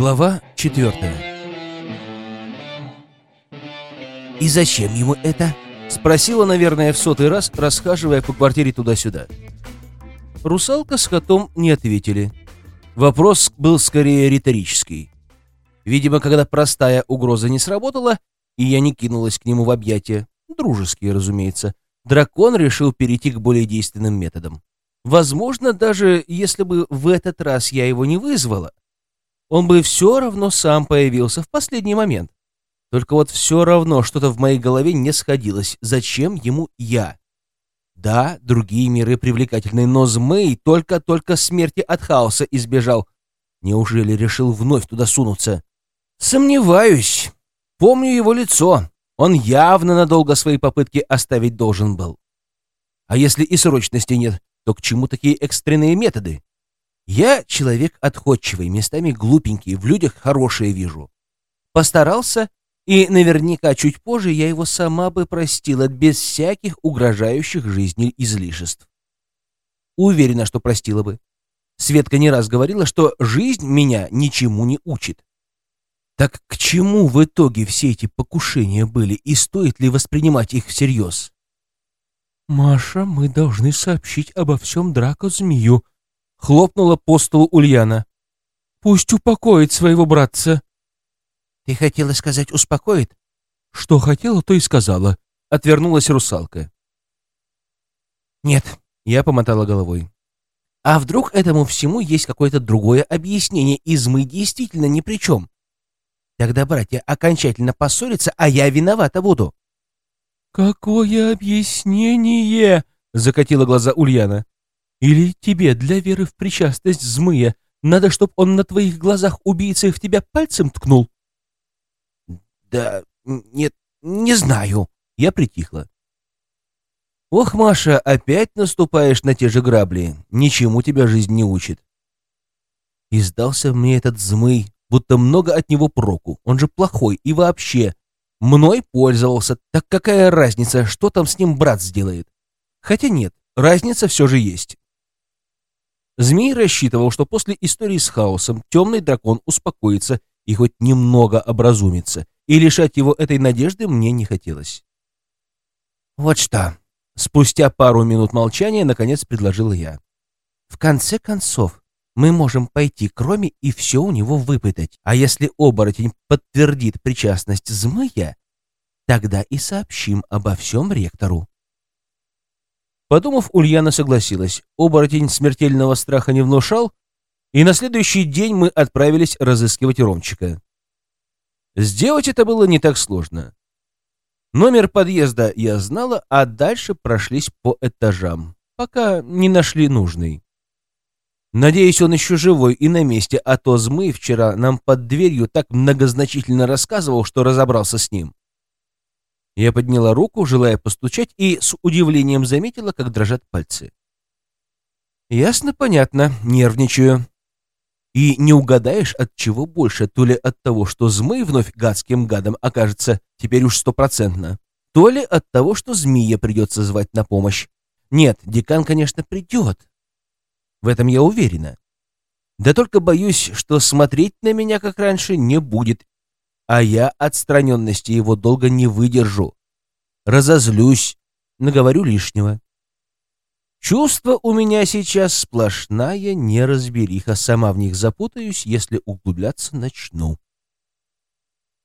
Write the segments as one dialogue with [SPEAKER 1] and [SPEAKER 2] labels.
[SPEAKER 1] Глава четвертая. «И зачем ему это?» — спросила, наверное, в сотый раз, расхаживая по квартире туда-сюда. Русалка с котом не ответили. Вопрос был скорее риторический. Видимо, когда простая угроза не сработала, и я не кинулась к нему в объятия, дружеские, разумеется, дракон решил перейти к более действенным методам. Возможно, даже если бы в этот раз я его не вызвала, он бы все равно сам появился в последний момент. Только вот все равно что-то в моей голове не сходилось. Зачем ему я? Да, другие миры привлекательны, но Змей только-только смерти от хаоса избежал. Неужели решил вновь туда сунуться? Сомневаюсь. Помню его лицо. Он явно надолго свои попытки оставить должен был. А если и срочности нет, то к чему такие экстренные методы? Я человек отходчивый, местами глупенький, в людях хорошее вижу. Постарался, и наверняка чуть позже я его сама бы простила без всяких угрожающих жизни излишеств. Уверена, что простила бы. Светка не раз говорила, что жизнь меня ничему не учит. Так к чему в итоге все эти покушения были, и стоит ли воспринимать их всерьез? «Маша, мы должны сообщить обо всем Драко-змею», хлопнула по столу Ульяна. «Пусть упокоит своего братца».
[SPEAKER 2] «Ты хотела сказать «успокоит»?»
[SPEAKER 1] «Что хотела, то и сказала», — отвернулась русалка.
[SPEAKER 2] «Нет», —
[SPEAKER 1] я помотала головой.
[SPEAKER 2] «А вдруг этому всему есть какое-то другое объяснение, и мы действительно ни при чем? Тогда братья окончательно поссорятся, а я виновата буду».
[SPEAKER 1] «Какое объяснение?» — закатила глаза Ульяна. Или тебе для веры в причастность змыя надо, чтоб он на твоих глазах убийцы в тебя пальцем ткнул?
[SPEAKER 2] Да нет, не знаю. Я притихла.
[SPEAKER 1] Ох, Маша, опять наступаешь на те же грабли. Ничему тебя жизнь не учит. И сдался мне этот змый, будто много от него проку. Он же плохой и вообще. Мной пользовался, так какая разница, что там с ним брат сделает? Хотя нет, разница все же есть. Змей рассчитывал, что после истории с хаосом темный дракон успокоится и хоть немного образумится, и лишать его этой надежды мне не хотелось.
[SPEAKER 2] «Вот что!»
[SPEAKER 1] — спустя пару минут молчания наконец предложил я.
[SPEAKER 2] «В конце концов, мы можем пойти к Роме и все у него выпытать, а если оборотень подтвердит причастность змея, тогда и сообщим обо всем ректору».
[SPEAKER 1] Подумав, Ульяна согласилась. Оборотень смертельного страха не внушал, и на следующий день мы отправились разыскивать Ромчика. Сделать это было не так сложно. Номер подъезда я знала, а дальше прошлись по этажам, пока не нашли нужный. Надеюсь, он еще живой и на месте, а то Змы вчера нам под дверью так многозначительно рассказывал, что разобрался с ним. Я подняла руку, желая постучать, и с удивлением заметила, как дрожат пальцы. Ясно, понятно, нервничаю. И не угадаешь, от чего больше, то ли от того, что змей вновь гадским гадом окажется теперь уж стопроцентно, то ли от того, что змея придется звать на помощь. Нет, декан, конечно, придет. В этом я уверена. Да только боюсь, что смотреть на меня, как раньше, не будет, а я отстраненности его долго не выдержу. Разозлюсь, наговорю лишнего. Чувство у меня сейчас сплошная неразбериха, сама в них запутаюсь, если углубляться начну.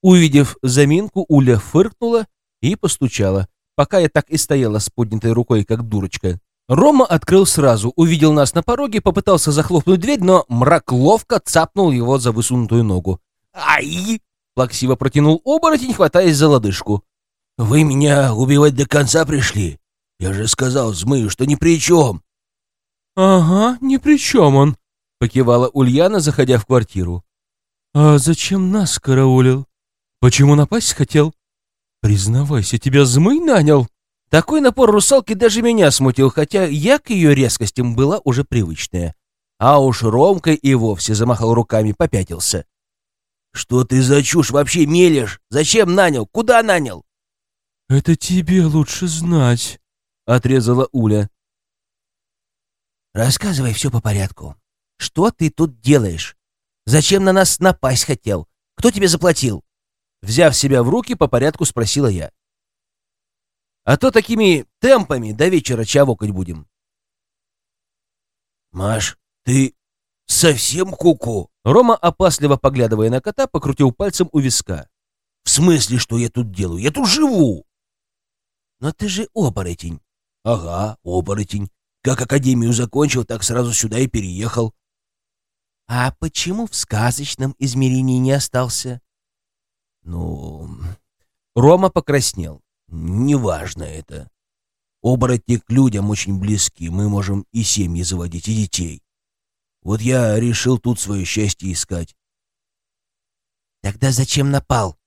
[SPEAKER 1] Увидев заминку, Уля фыркнула и постучала, пока я так и стояла с поднятой рукой, как дурочка. Рома открыл сразу, увидел нас на пороге, попытался захлопнуть дверь, но мрак ловко цапнул его за высунутую ногу. «Ай!» Плаксиво протянул оборотень, хватаясь за лодыжку. «Вы меня убивать до конца пришли? Я же сказал Змыю, что ни при чем!»
[SPEAKER 3] «Ага, ни при чем он», — покивала Ульяна, заходя в квартиру. «А зачем нас караулил? Почему напасть хотел? Признавайся, тебя Змый нанял?»
[SPEAKER 1] Такой напор русалки даже меня смутил, хотя я к ее резкостям была уже привычная. А уж Ромка и вовсе замахал руками, попятился. «Что ты за чушь вообще мелешь? Зачем нанял? Куда нанял?»
[SPEAKER 3] «Это тебе лучше знать», — отрезала Уля.
[SPEAKER 2] «Рассказывай все по порядку. Что ты тут делаешь? Зачем на нас напасть хотел? Кто тебе заплатил?»
[SPEAKER 1] Взяв себя в руки, по порядку спросила я. «А то такими темпами до вечера чавокать будем».
[SPEAKER 4] «Маш, ты совсем куку?» -ку
[SPEAKER 1] Рома, опасливо поглядывая на кота, покрутил пальцем у виска.
[SPEAKER 4] «В смысле, что я тут делаю? Я тут живу!»
[SPEAKER 2] «Но ты же оборотень».
[SPEAKER 4] «Ага, оборотень. Как академию закончил, так сразу сюда и переехал».
[SPEAKER 2] «А почему в сказочном измерении не остался?»
[SPEAKER 1] «Ну...» Рома покраснел.
[SPEAKER 4] «Неважно это. Оборотни к людям очень близки. Мы можем и семьи заводить, и детей. Вот я решил тут свое счастье искать.
[SPEAKER 2] Тогда зачем напал?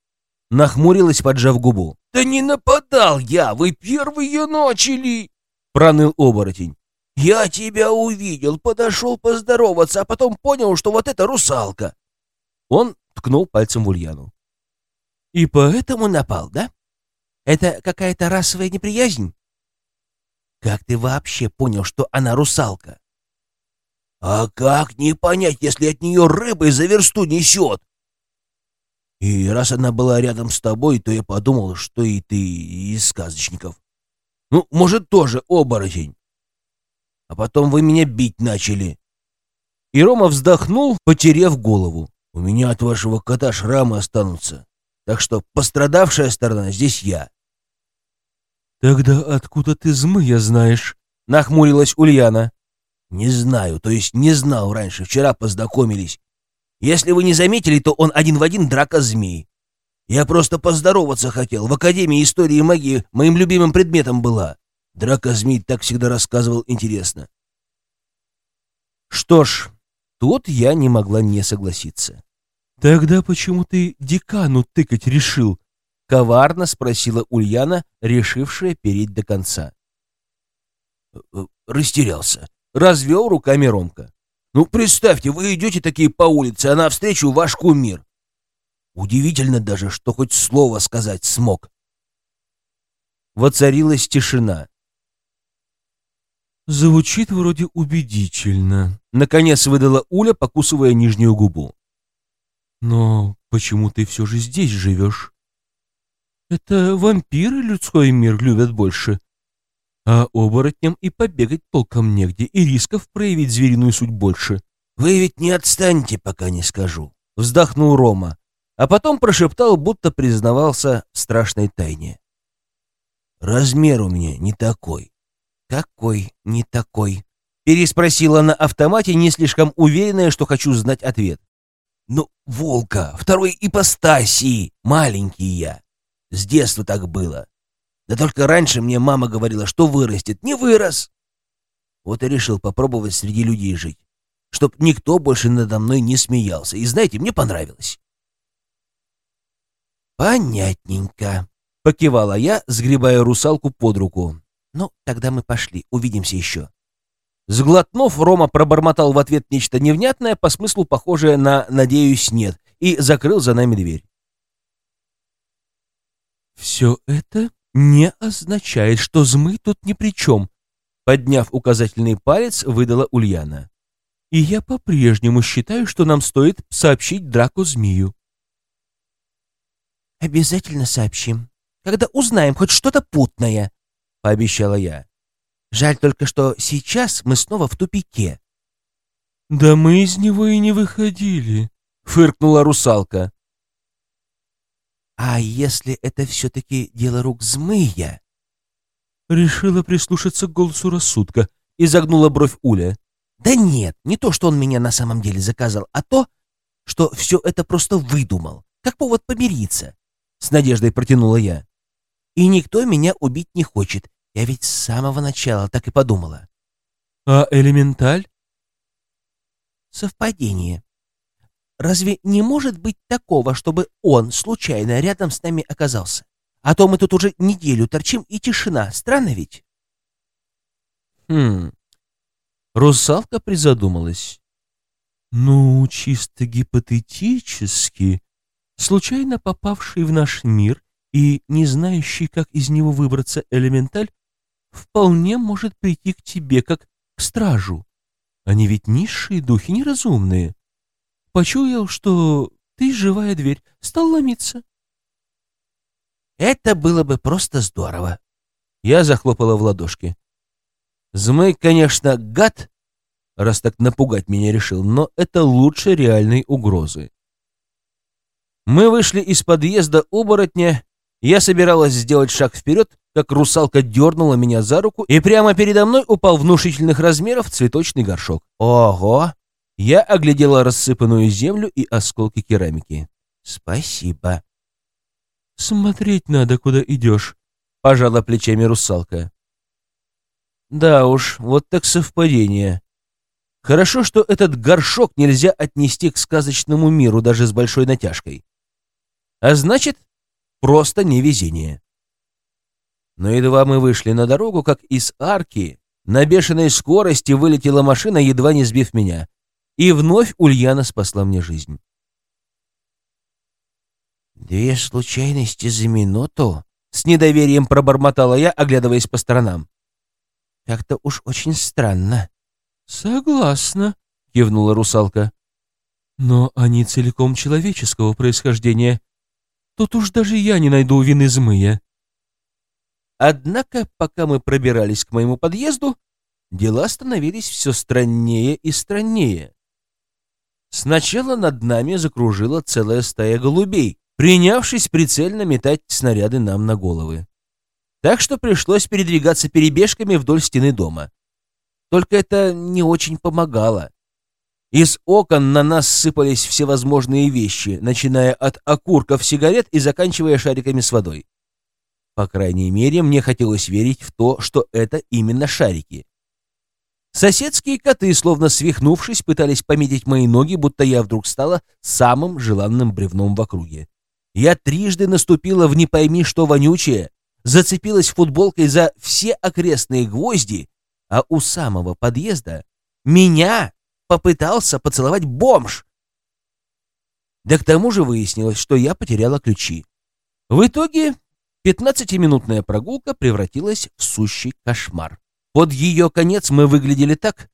[SPEAKER 1] Нахмурилась, поджав губу.
[SPEAKER 4] Да не нападал я, вы первые начали!
[SPEAKER 1] Проныл оборотень.
[SPEAKER 4] Я тебя увидел, подошел поздороваться, а потом понял, что вот это русалка.
[SPEAKER 1] Он ткнул пальцем в Ульяну.
[SPEAKER 2] И поэтому напал, да? Это какая-то расовая неприязнь? Как ты вообще понял, что она русалка?
[SPEAKER 4] А как не понять, если от нее рыбой за версту несет? И раз она была рядом с тобой, то я подумал, что и ты из сказочников. Ну, может, тоже оборотень. А потом вы меня бить начали.
[SPEAKER 1] И Рома вздохнул, потеряв голову.
[SPEAKER 4] У меня от вашего кота шрамы останутся. Так что пострадавшая сторона здесь я.
[SPEAKER 3] Тогда откуда ты змея знаешь?
[SPEAKER 1] Нахмурилась Ульяна.
[SPEAKER 4] Не знаю, то есть не знал раньше, вчера познакомились. Если вы не заметили, то он один в один драка змей. Я просто поздороваться хотел. В Академии истории и магии моим любимым предметом была. Драка змей так всегда рассказывал интересно.
[SPEAKER 1] Что ж, тут я не могла не согласиться.
[SPEAKER 3] «Тогда почему ты декану тыкать решил?»
[SPEAKER 1] — коварно спросила Ульяна, решившая переть до конца.
[SPEAKER 4] «Э, э, растерялся.
[SPEAKER 1] Развел руками Ромка.
[SPEAKER 4] «Ну, представьте, вы идете такие по улице, а навстречу ваш кумир. Удивительно даже, что хоть слово сказать смог».
[SPEAKER 1] Воцарилась тишина.
[SPEAKER 3] «Звучит вроде убедительно», —
[SPEAKER 1] наконец выдала Уля, покусывая нижнюю губу.
[SPEAKER 3] «Но почему ты все же здесь живешь? Это вампиры людской мир любят больше, а оборотням и побегать толком негде, и рисков проявить звериную суть больше.
[SPEAKER 4] «Вы ведь не отстаньте, пока не скажу», —
[SPEAKER 1] вздохнул Рома, а потом прошептал, будто признавался в страшной тайне.
[SPEAKER 4] «Размер у меня не такой».
[SPEAKER 2] «Какой не такой?»
[SPEAKER 1] — переспросила на автомате, не слишком уверенная, что хочу знать ответ.
[SPEAKER 4] «Ну, волка, второй ипостаси, маленький я. С детства так было. Да только раньше мне мама говорила, что вырастет. Не вырос. Вот и решил попробовать среди людей жить. Чтоб никто больше надо мной не смеялся. И знаете, мне понравилось.
[SPEAKER 2] Понятненько.
[SPEAKER 1] Покивала я, сгребая русалку под руку.
[SPEAKER 2] Ну, тогда мы пошли. Увидимся еще.
[SPEAKER 1] Сглотнув, Рома пробормотал в ответ нечто невнятное, по смыслу похожее на «надеюсь, нет», и закрыл за нами дверь.
[SPEAKER 3] «Все это не означает, что Змы тут ни при чем», подняв указательный палец, выдала Ульяна. «И я по-прежнему считаю, что нам стоит сообщить драку змею».
[SPEAKER 2] «Обязательно сообщим, когда узнаем хоть что-то путное», — пообещала я. «Жаль только, что сейчас мы снова в тупике».
[SPEAKER 3] «Да мы из него и не выходили», — фыркнула русалка.
[SPEAKER 2] А если это все-таки дело рук змея?
[SPEAKER 3] Решила прислушаться к голосу рассудка. и загнула бровь Уля.
[SPEAKER 2] Да нет, не то, что он меня на самом деле заказал, а то, что все это просто выдумал, как повод помириться. С надеждой протянула я. И никто меня убить не хочет. Я ведь с самого начала так и подумала.
[SPEAKER 3] А элементаль?
[SPEAKER 2] Совпадение. Разве не может быть такого, чтобы он случайно рядом с нами оказался? А то мы тут уже неделю торчим, и тишина. Странно ведь?
[SPEAKER 1] Хм. Русалка призадумалась.
[SPEAKER 3] Ну, чисто гипотетически, случайно попавший в наш мир и не знающий, как из него выбраться элементаль, вполне может прийти к тебе, как к стражу. Они ведь низшие духи, неразумные. Почуял, что ты живая дверь, стал ломиться.
[SPEAKER 2] Это было бы просто здорово.
[SPEAKER 1] Я захлопала в ладошки. Змей, конечно, гад, раз так напугать меня решил, но это лучше реальной угрозы. Мы вышли из подъезда оборотня, я собиралась сделать шаг вперед, как русалка дернула меня за руку, и прямо передо мной упал внушительных размеров цветочный горшок.
[SPEAKER 2] Ого!
[SPEAKER 1] Я оглядела рассыпанную землю и осколки керамики.
[SPEAKER 2] Спасибо.
[SPEAKER 3] Смотреть надо, куда идешь,
[SPEAKER 1] пожала плечами русалка. Да уж, вот так совпадение. Хорошо, что этот горшок нельзя отнести к сказочному миру даже с большой натяжкой. А значит, просто невезение. Но едва мы вышли на дорогу, как из арки на бешеной скорости вылетела машина, едва не сбив меня. И вновь Ульяна спасла мне жизнь.
[SPEAKER 2] «Две случайности за минуту?»
[SPEAKER 1] — с недоверием пробормотала я, оглядываясь по сторонам.
[SPEAKER 2] «Как-то уж очень странно».
[SPEAKER 3] «Согласна», — кивнула русалка. «Но они целиком человеческого происхождения. Тут уж даже я не найду вины змыя».
[SPEAKER 1] Однако, пока мы пробирались к моему подъезду, дела становились все страннее и страннее. Сначала над нами закружила целая стая голубей, принявшись прицельно метать снаряды нам на головы. Так что пришлось передвигаться перебежками вдоль стены дома. Только это не очень помогало. Из окон на нас сыпались всевозможные вещи, начиная от окурков сигарет и заканчивая шариками с водой. По крайней мере, мне хотелось верить в то, что это именно шарики. Соседские коты, словно свихнувшись, пытались пометить мои ноги, будто я вдруг стала самым желанным бревном в округе. Я трижды наступила в не пойми что вонючее, зацепилась футболкой за все окрестные гвозди, а у самого подъезда меня попытался поцеловать бомж. Да к тому же выяснилось, что я потеряла ключи. В итоге пятнадцатиминутная прогулка превратилась в сущий кошмар. Под ее конец мы выглядели так,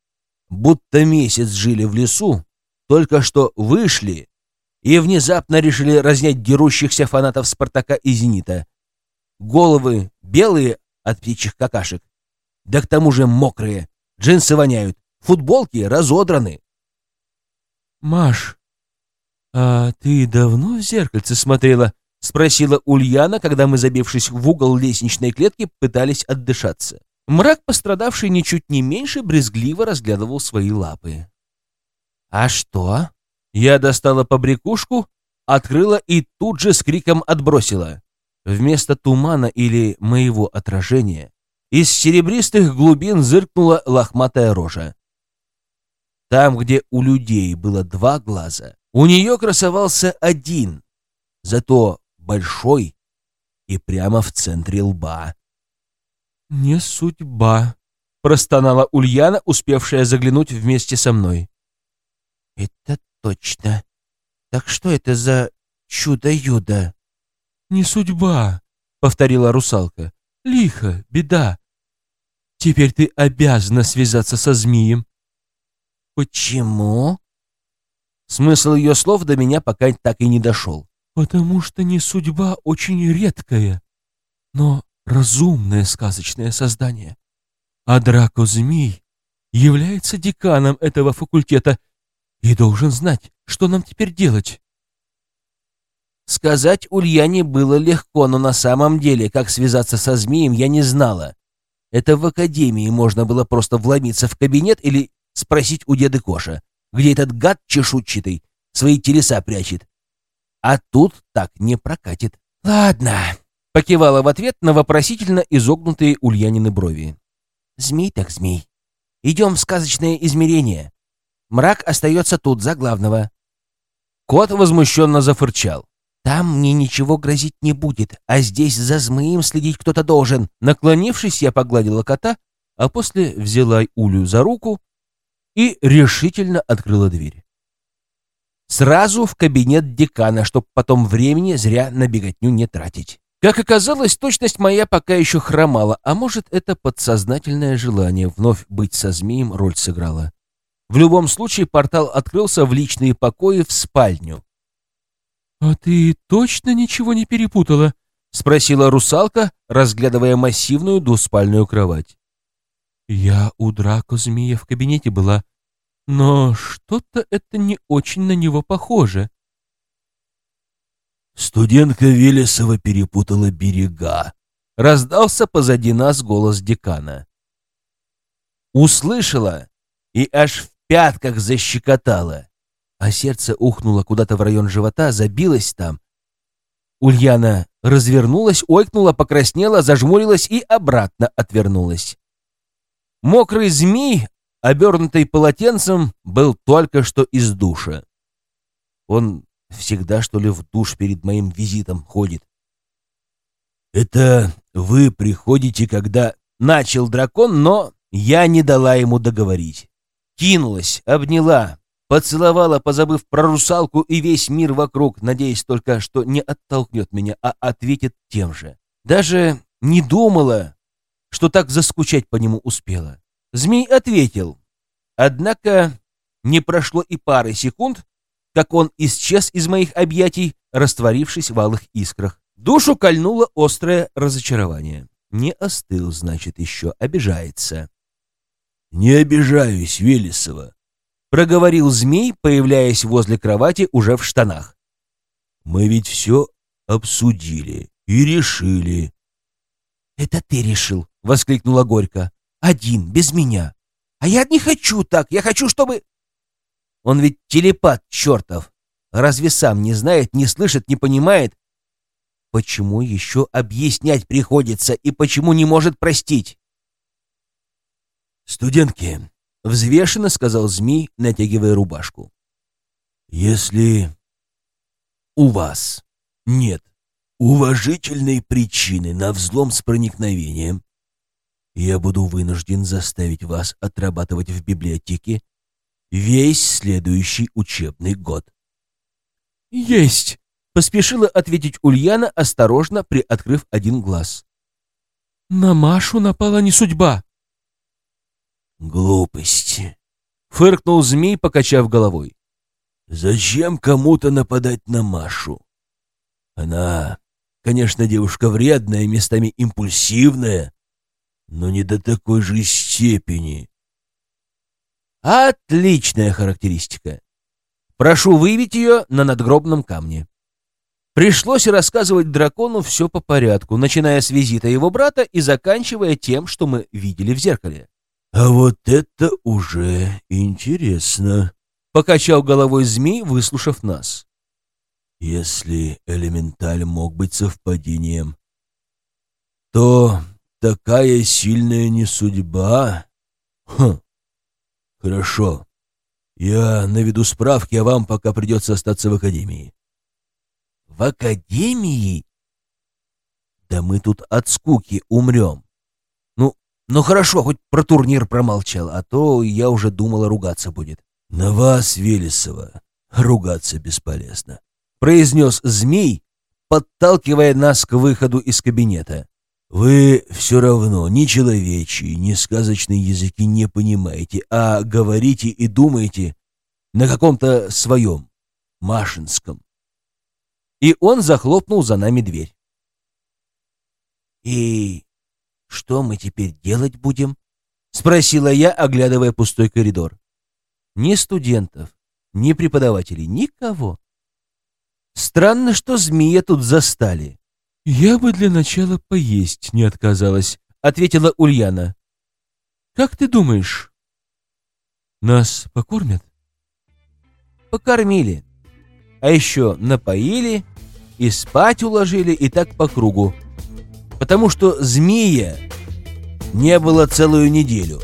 [SPEAKER 1] будто месяц жили в лесу, только что вышли и внезапно решили разнять дерущихся фанатов «Спартака» и «Зенита». Головы белые от птичьих какашек, да к тому же мокрые, джинсы воняют, футболки разодраны.
[SPEAKER 3] «Маш, а ты давно в зеркальце смотрела?» — спросила Ульяна, когда мы, забившись в угол лестничной клетки, пытались отдышаться. Мрак, пострадавший ничуть не меньше, брезгливо разглядывал свои лапы.
[SPEAKER 2] «А что?»
[SPEAKER 1] Я достала побрякушку, открыла и тут же с криком отбросила. Вместо тумана или моего отражения из серебристых глубин зыркнула лохматая рожа. Там, где у людей было два глаза, у нее красовался один, зато большой и прямо в центре лба.
[SPEAKER 3] «Не судьба», — простонала Ульяна, успевшая заглянуть вместе со мной.
[SPEAKER 2] «Это точно. Так что это за чудо-юдо?»
[SPEAKER 3] «Не судьба», — повторила русалка. «Лихо, беда. Теперь ты обязана связаться со змеем».
[SPEAKER 2] «Почему?»
[SPEAKER 1] Смысл ее слов до меня пока так и не дошел.
[SPEAKER 3] «Потому что не судьба очень редкая, но разумное сказочное создание. А Драко-змей является деканом этого факультета и должен знать, что нам теперь делать».
[SPEAKER 1] Сказать Ульяне было легко, но на самом деле, как связаться со змеем, я не знала. Это в академии можно было просто вломиться в кабинет или спросить у деда Коша, где этот гад чешуйчатый свои телеса прячет. А тут так не прокатит.
[SPEAKER 2] «Ладно», —
[SPEAKER 1] покивала в ответ на вопросительно изогнутые Ульянины брови.
[SPEAKER 2] «Змей так змей. Идем в сказочное измерение. Мрак остается тут, за главного».
[SPEAKER 1] Кот возмущенно зафырчал.
[SPEAKER 2] Там мне ничего грозить не будет, а здесь за змеем следить кто-то должен.
[SPEAKER 1] Наклонившись, я погладила кота, а после взяла Улю за руку и решительно открыла дверь. Сразу в кабинет декана, чтобы потом времени зря на беготню не тратить. Как оказалось, точность моя пока еще хромала, а может, это подсознательное желание вновь быть со змеем роль сыграло. В любом случае, портал открылся в личные покои в спальню.
[SPEAKER 3] «А ты точно ничего не перепутала?»
[SPEAKER 1] — спросила русалка, разглядывая массивную двуспальную кровать.
[SPEAKER 3] «Я у Драко змея в кабинете была, но что-то это не очень на него похоже».
[SPEAKER 4] Студентка Велесова перепутала берега.
[SPEAKER 1] Раздался позади нас голос декана. Услышала и аж в пятках защекотала, а сердце ухнуло куда-то в район живота, забилось там. Ульяна развернулась, ойкнула, покраснела, зажмурилась и обратно отвернулась. Мокрый змей, обернутый полотенцем, был только что из душа. Он всегда, что ли, в душ перед моим визитом ходит.
[SPEAKER 4] «Это вы приходите, когда...»
[SPEAKER 1] Начал дракон, но я не дала ему договорить. Кинулась, обняла, поцеловала, позабыв про русалку и весь мир вокруг, надеясь только, что не оттолкнет меня, а ответит тем же. Даже не думала, что так заскучать по нему успела. Змей ответил. Однако не прошло и пары секунд, как он исчез из моих объятий, растворившись в алых искрах. Душу кольнуло острое разочарование. Не остыл, значит, еще обижается.
[SPEAKER 4] «Не обижаюсь, Велесова», —
[SPEAKER 1] проговорил змей, появляясь возле кровати уже в штанах.
[SPEAKER 4] «Мы ведь все обсудили и решили».
[SPEAKER 1] «Это ты решил», — воскликнула Горько. «Один, без меня. А я не хочу так. Я хочу, чтобы...» Он ведь телепат чертов. Разве сам не знает, не слышит, не понимает? Почему еще объяснять приходится и почему не может простить?
[SPEAKER 4] «Студентки», — взвешенно сказал змей, натягивая рубашку. «Если у вас нет уважительной причины на взлом с проникновением, я буду вынужден заставить вас отрабатывать в библиотеке весь следующий учебный год.
[SPEAKER 1] «Есть!» — поспешила ответить Ульяна, осторожно приоткрыв один глаз.
[SPEAKER 3] «На Машу напала не судьба!»
[SPEAKER 4] «Глупости!»
[SPEAKER 1] — фыркнул змей, покачав головой.
[SPEAKER 4] «Зачем кому-то нападать на Машу? Она, конечно, девушка вредная, местами импульсивная, но не до такой же степени,
[SPEAKER 1] Отличная характеристика. Прошу выявить ее на надгробном камне. Пришлось рассказывать дракону все по порядку, начиная с визита его брата и заканчивая тем, что мы видели в зеркале.
[SPEAKER 4] «А вот это уже интересно», —
[SPEAKER 1] покачал головой змей, выслушав нас.
[SPEAKER 4] «Если элементаль мог быть совпадением, то такая сильная не судьба. Хм, «Хорошо. Я наведу справки, а вам пока придется остаться в академии».
[SPEAKER 1] «В академии?» «Да мы тут от скуки умрем. Ну, ну хорошо, хоть про турнир промолчал, а то я уже думала, ругаться будет».
[SPEAKER 4] «На вас, Велесова, ругаться бесполезно», —
[SPEAKER 1] произнес змей, подталкивая нас к выходу из кабинета.
[SPEAKER 4] Вы все равно ни человечьи, ни сказочные языки не понимаете, а говорите и думаете на каком-то своем, машинском.
[SPEAKER 1] И он захлопнул за нами дверь.
[SPEAKER 2] «И что мы теперь делать будем?»
[SPEAKER 1] — спросила я, оглядывая пустой коридор. Ни студентов, ни преподавателей, никого. Странно, что змея тут застали.
[SPEAKER 3] «Я бы для начала поесть не отказалась», — ответила Ульяна. «Как ты думаешь, нас покормят?»
[SPEAKER 1] «Покормили. А еще напоили и спать уложили, и так по кругу. Потому что змея не было целую неделю».